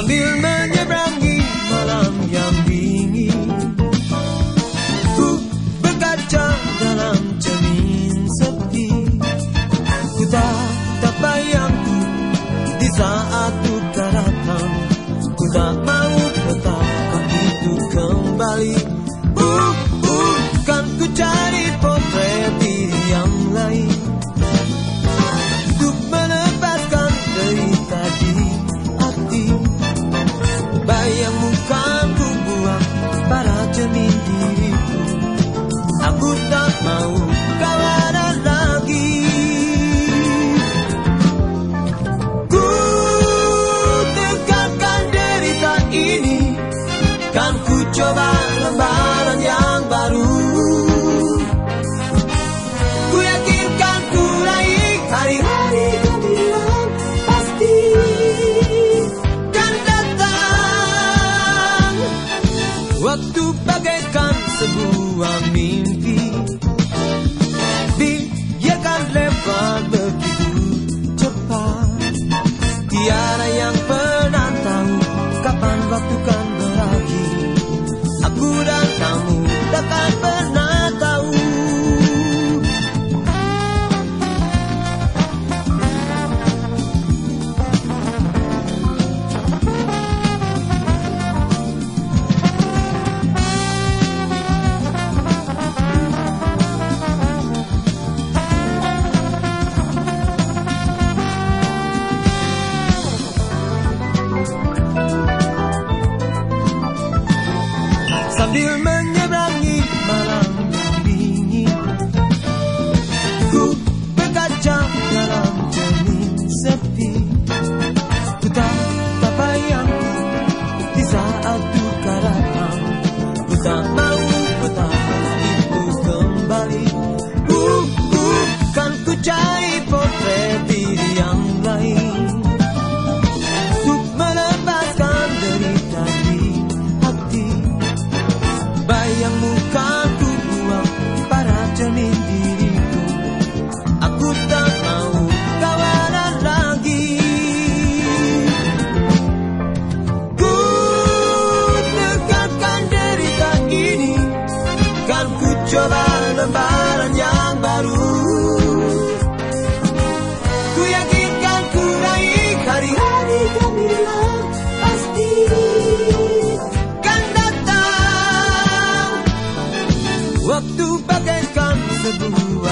sambil menyeberangi malam yang dingin. Ku berkaca dalam cermin sepi, ku tak dapat bayangku di saat ku waktu bagaikan sebuah mimpi Biarkan lebar sambil menyeberangi malam dingin. Ku Waktu bagaikan sebuah